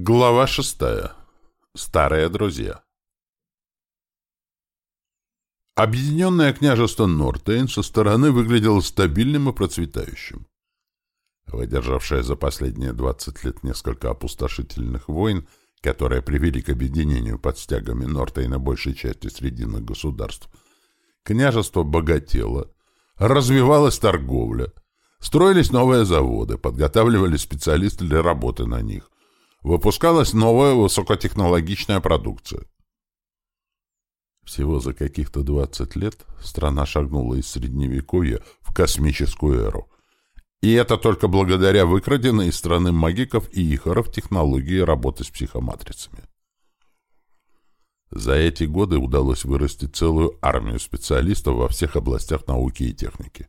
Глава шестая. Старые друзья. Объединенное княжество Нортейн со стороны выглядело стабильным и процветающим. Выдержавшее за последние 20 лет несколько опустошительных войн, которые привели к объединению под стягами Нортейна большей части срединных государств, княжество богатело, развивалась торговля, строились новые заводы, подготавливались специалисты для работы на них, выпускалась новая высокотехнологичная продукция. Всего за каких-то 20 лет страна шагнула из Средневековья в космическую эру. И это только благодаря выкраденной из страны магиков и ихоров технологии работы с психоматрицами. За эти годы удалось вырастить целую армию специалистов во всех областях науки и техники.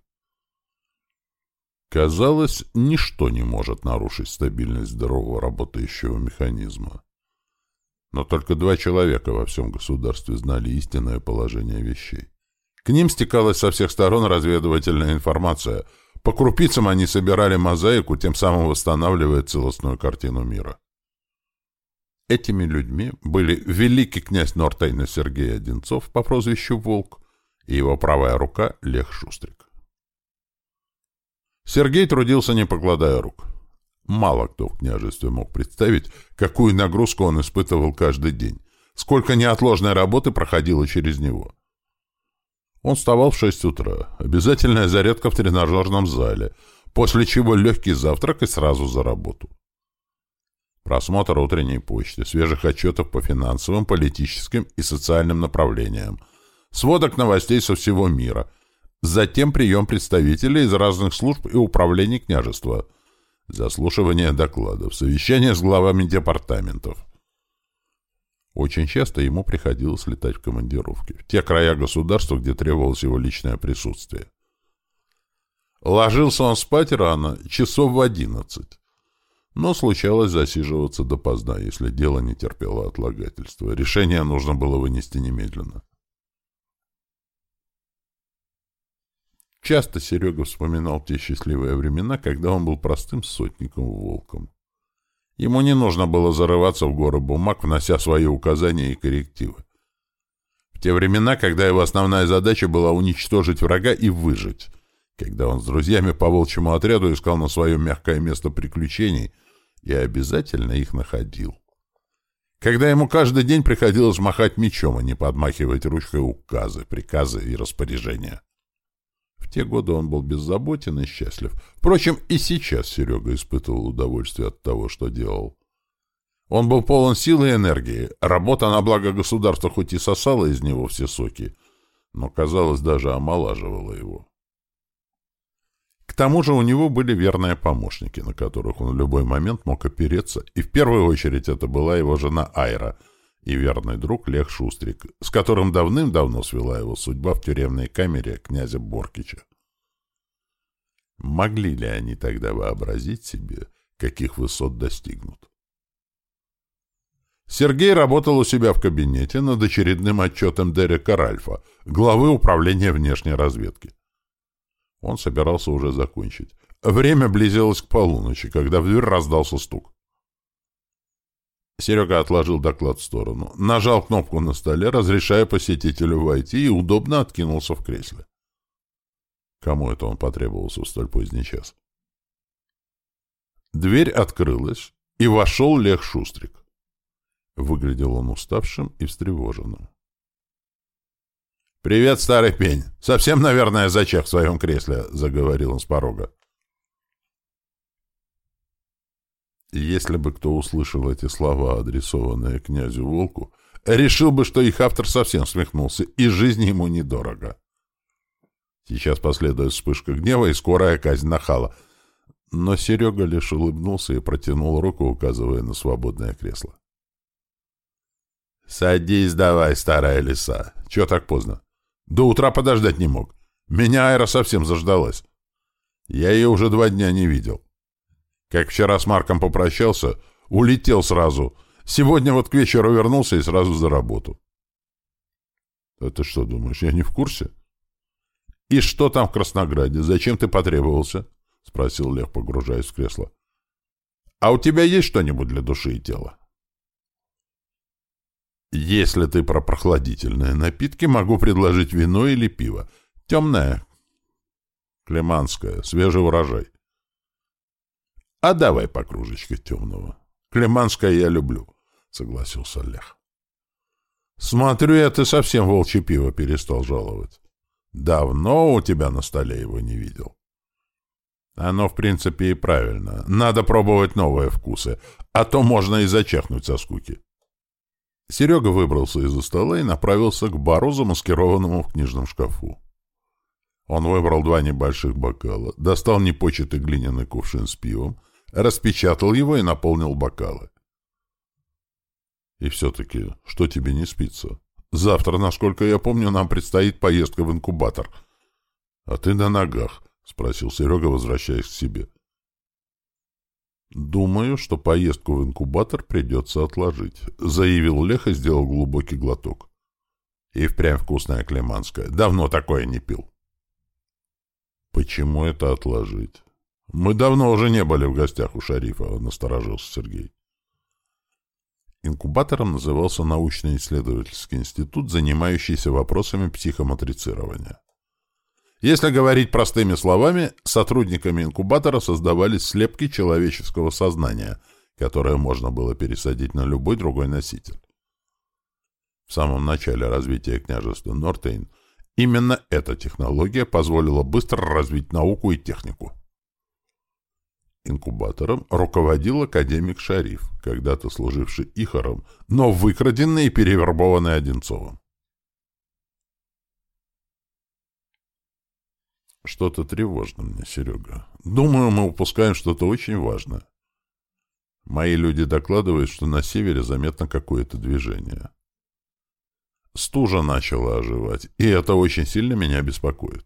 Казалось, ничто не может нарушить стабильность здорового работающего механизма. Но только два человека во всем государстве знали истинное положение вещей. К ним стекалась со всех сторон разведывательная информация. По крупицам они собирали мозаику, тем самым восстанавливая целостную картину мира. Этими людьми были великий князь Нортейна Сергей Одинцов по прозвищу Волк и его правая рука Лех Шустрик. Сергей трудился, не покладая рук. Мало кто в княжестве мог представить, какую нагрузку он испытывал каждый день, сколько неотложной работы проходило через него. Он вставал в шесть утра, обязательная зарядка в тренажерном зале, после чего легкий завтрак и сразу за работу. Просмотр утренней почты, свежих отчетов по финансовым, политическим и социальным направлениям, сводок новостей со всего мира — Затем прием представителей из разных служб и управлений княжества. Заслушивание докладов, совещание с главами департаментов. Очень часто ему приходилось летать в командировки, в те края государства, где требовалось его личное присутствие. Ложился он спать рано, часов в одиннадцать. Но случалось засиживаться допоздна, если дело не терпело отлагательства. Решение нужно было вынести немедленно. Часто Серега вспоминал те счастливые времена, когда он был простым сотником-волком. Ему не нужно было зарываться в горы бумаг, внося свои указания и коррективы. В те времена, когда его основная задача была уничтожить врага и выжить, когда он с друзьями по волчьему отряду искал на свое мягкое место приключений и обязательно их находил. Когда ему каждый день приходилось махать мечом, а не подмахивать ручкой указы, приказы и распоряжения. В те годы он был беззаботен и счастлив. Впрочем, и сейчас Серега испытывал удовольствие от того, что делал. Он был полон силы и энергии. Работа на благо государства хоть и сосала из него все соки, но, казалось, даже омолаживала его. К тому же у него были верные помощники, на которых он в любой момент мог опереться, и в первую очередь это была его жена Айра — и верный друг Лех Шустрик, с которым давным-давно свела его судьба в тюремной камере князя Боркича. Могли ли они тогда вообразить себе, каких высот достигнут? Сергей работал у себя в кабинете над очередным отчетом Дерека Ральфа, главы управления внешней разведки. Он собирался уже закончить. Время близилось к полуночи, когда в дверь раздался стук. Серега отложил доклад в сторону, нажал кнопку на столе, разрешая посетителю войти, и удобно откинулся в кресле. Кому это он потребовался в столь поздний час? Дверь открылась, и вошел Лех Шустрик. Выглядел он уставшим и встревоженным. «Привет, старый пень! Совсем, наверное, зачах в своем кресле», — заговорил он с порога. Если бы кто услышал эти слова, адресованные князю Волку, решил бы, что их автор совсем смехнулся, и жизнь ему недорого. Сейчас последует вспышка гнева и скорая казнь нахала. Но Серега лишь улыбнулся и протянул руку, указывая на свободное кресло. «Садись давай, старая лиса. Чего так поздно? До утра подождать не мог. Меня Айра совсем заждалась. Я ее уже два дня не видел. Как вчера с Марком попрощался, улетел сразу. Сегодня вот к вечеру вернулся и сразу за работу. — Это что, думаешь, я не в курсе? — И что там в Краснограде? Зачем ты потребовался? — спросил Лев, погружаясь в кресло. А у тебя есть что-нибудь для души и тела? Если ты про прохладительные напитки, могу предложить вино или пиво. Темное. Клеманское. Свежий урожай. А давай по кружечке темного. Клеманское я люблю, согласился Олег. Смотрю я, ты совсем волчье пиво перестал жаловать. Давно у тебя на столе его не видел. Оно, в принципе, и правильно. Надо пробовать новые вкусы, а то можно и зачахнуть со скуки. Серега выбрался из-за стола и направился к бару, замаскированному в книжном шкафу. Он выбрал два небольших бокала, достал непочатый глиняный кувшин с пивом, распечатал его и наполнил бокалы. И все-таки, что тебе не спится? Завтра, насколько я помню, нам предстоит поездка в инкубатор. А ты на ногах, — спросил Серега, возвращаясь к себе. «Думаю, что поездку в инкубатор придется отложить», — заявил Лех и сделал глубокий глоток. «И впрямь вкусная клеманская. Давно такое не пил». «Почему это отложить?» «Мы давно уже не были в гостях у шарифа», — насторожился Сергей. Инкубатором назывался научно-исследовательский институт, занимающийся вопросами психоматрицирования. Если говорить простыми словами, сотрудниками инкубатора создавались слепки человеческого сознания, которое можно было пересадить на любой другой носитель. В самом начале развития княжества Нортейн именно эта технология позволила быстро развить науку и технику. Инкубатором руководил академик Шариф, когда-то служивший Ихором, но выкраденный и перевербованный Одинцовым. Что-то тревожно мне, Серега. Думаю, мы упускаем что-то очень важное. Мои люди докладывают, что на севере заметно какое-то движение. Стужа начала оживать, и это очень сильно меня беспокоит.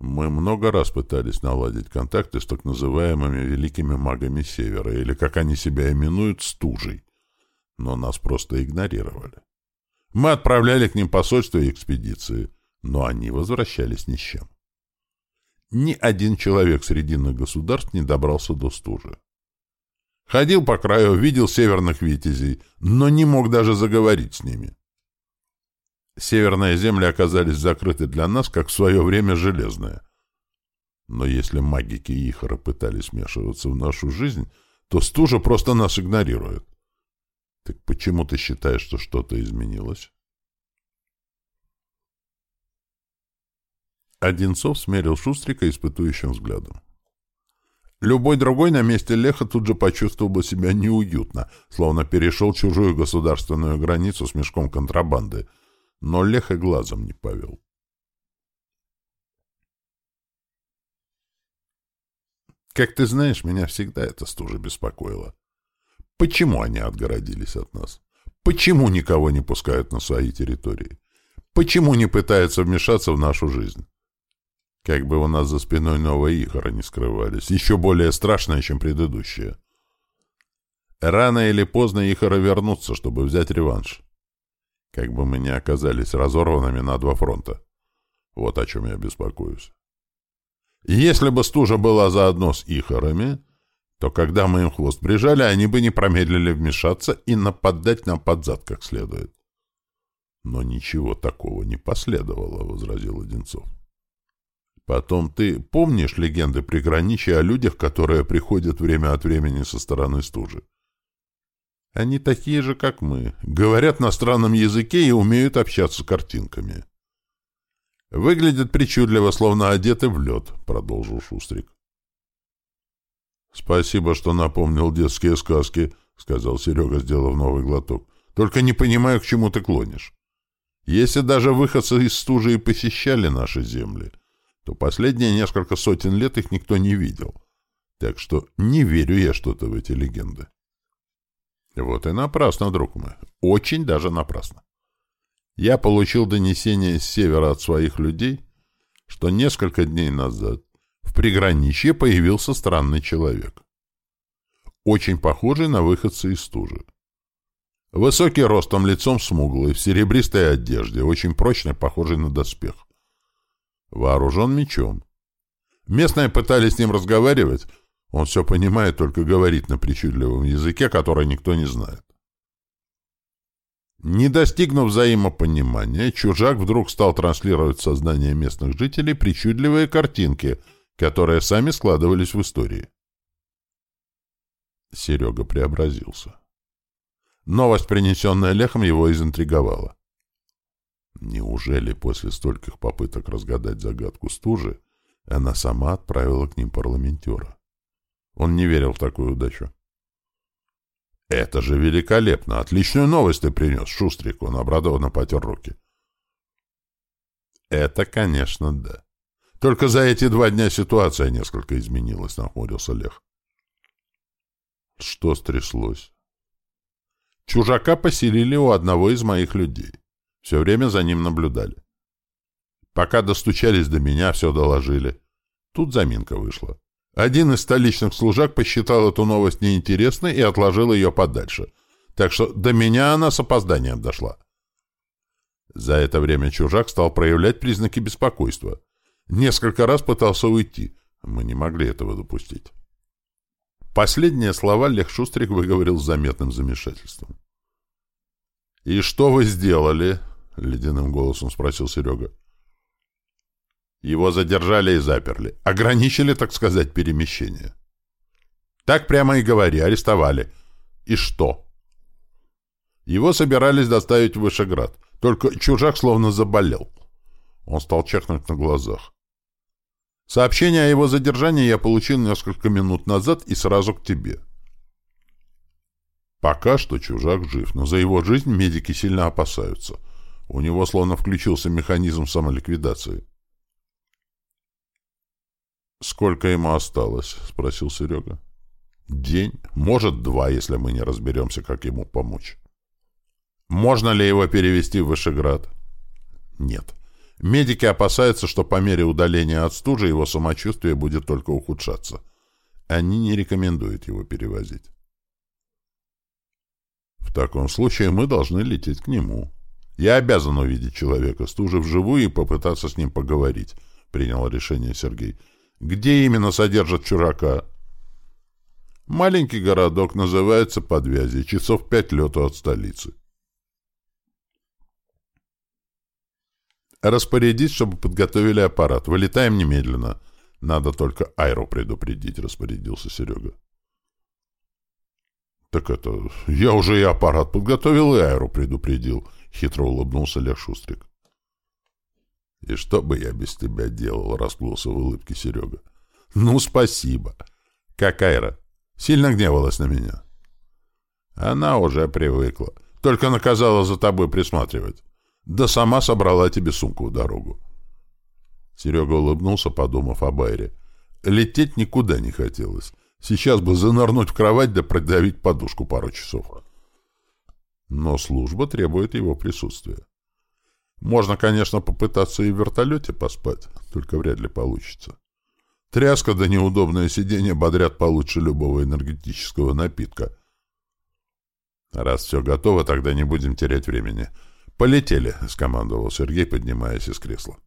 Мы много раз пытались наладить контакты с так называемыми великими магами Севера, или, как они себя именуют, стужей, но нас просто игнорировали. Мы отправляли к ним посольства и экспедиции, но они возвращались ни с чем. Ни один человек срединных государств не добрался до стужи. Ходил по краю, видел северных витязей, но не мог даже заговорить с ними. Северные земли оказались закрыты для нас, как в свое время железные. Но если магики Ихара пытались вмешиваться в нашу жизнь, то стужа просто нас игнорирует. Так почему ты считаешь, что что-то изменилось? Одинцов смерил Шустрика испытующим взглядом. Любой другой на месте Леха тут же почувствовал бы себя неуютно, словно перешел чужую государственную границу с мешком контрабанды — но Лех и глазом не повел. Как ты знаешь, меня всегда эта стужа беспокоила. Почему они отгородились от нас? Почему никого не пускают на свои территории? Почему не пытаются вмешаться в нашу жизнь? Как бы у нас за спиной новые игры не скрывались, еще более страшные, чем предыдущие. Рано или поздно Ихара вернутся, чтобы взять реванш. Как бы мы ни оказались разорванными на два фронта. Вот о чем я беспокоюсь. Если бы стужа была заодно с ихорами, то когда мы им хвост прижали, они бы не промедлили вмешаться и нападать нам под зад как следует. Но ничего такого не последовало, — возразил Одинцов. Потом ты помнишь легенды приграничья о людях, которые приходят время от времени со стороны стужи? Они такие же, как мы, говорят на странном языке и умеют общаться картинками. Выглядят причудливо, словно одеты в лед, — продолжил Шустрик. — Спасибо, что напомнил детские сказки, — сказал Серега, сделав новый глоток. — Только не понимаю, к чему ты клонишь. Если даже выходцы из стужи и посещали наши земли, то последние несколько сотен лет их никто не видел. Так что не верю я что-то в эти легенды. Вот и напрасно, друг мой. Очень даже напрасно. Я получил донесение с севера от своих людей, что несколько дней назад в приграничье появился странный человек. Очень похожий на выходца из стужи. Высокий ростом, лицом смуглый, в серебристой одежде, очень прочный, похожий на доспех. Вооружен мечом. Местные пытались с ним разговаривать. Он все понимает, только говорит на причудливом языке, который никто не знает. Не достигнув взаимопонимания, чужак вдруг стал транслировать в сознание местных жителей причудливые картинки, которые сами складывались в истории. Серега преобразился. Новость, принесенная Лехом, его изинтриговала. Неужели после стольких попыток разгадать загадку стужи она сама отправила к ним парламентера? Он не верил в такую удачу. «Это же великолепно! Отличную новость ты принес, Шустрик!» Он обрадованно потер руки. «Это, конечно, да. Только за эти два дня ситуация несколько изменилась», — нахмурился Лех. «Что стряслось?» «Чужака поселили у одного из моих людей. Все время за ним наблюдали. Пока достучались до меня, все доложили. Тут заминка вышла. Один из столичных служак посчитал эту новость неинтересной и отложил ее подальше. Так что до меня она с опозданием дошла. За это время чужак стал проявлять признаки беспокойства. Несколько раз пытался уйти. Мы не могли этого допустить. Последние слова Лех Шустрик выговорил с заметным замешательством. «И что вы сделали?» — ледяным голосом спросил Серега. Его задержали и заперли. Ограничили, так сказать, перемещение. Так прямо и говори, арестовали. И что? Его собирались доставить в Вышеград. Только чужак словно заболел. Он стал чекнуть на глазах. Сообщение о его задержании я получил несколько минут назад и сразу к тебе. Пока что чужак жив, но за его жизнь медики сильно опасаются. У него словно включился механизм самоликвидации. «Сколько ему осталось?» — спросил Серега. «День. Может, два, если мы не разберемся, как ему помочь». «Можно ли его перевести в Вышеград?» «Нет. Медики опасаются, что по мере удаления от стужи его самочувствие будет только ухудшаться. Они не рекомендуют его перевозить». «В таком случае мы должны лететь к нему. Я обязан увидеть человека стужи вживую и попытаться с ним поговорить», — принял решение Сергей. «Сергей». Где именно содержат чурака? Маленький городок называется Подвязи, часов пять лету от столицы. Распорядись, чтобы подготовили аппарат. Вылетаем немедленно. Надо только Айру предупредить, распорядился Серега. Так это... Я уже и аппарат подготовил, и Айру предупредил, хитро улыбнулся Лех Шустрик. «И что бы я без тебя делал?» — расплылся в улыбке Серега. «Ну, спасибо. Как Айра. Сильно гневалась на меня?» «Она уже привыкла. Только наказала за тобой присматривать. Да сама собрала тебе сумку в дорогу». Серега улыбнулся, подумав об Айре. Лететь никуда не хотелось. Сейчас бы занырнуть в кровать да продавить подушку пару часов. Но служба требует его присутствия. Можно, конечно, попытаться и в вертолете поспать, только вряд ли получится. Тряска да неудобное сиденье бодрят получше любого энергетического напитка. Раз все готово, тогда не будем терять времени. «Полетели», — скомандовал Сергей, поднимаясь из кресла.